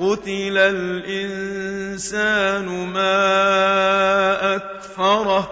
قُتِلَ الْإِنسَانُ مَا أَكْفَرَهُ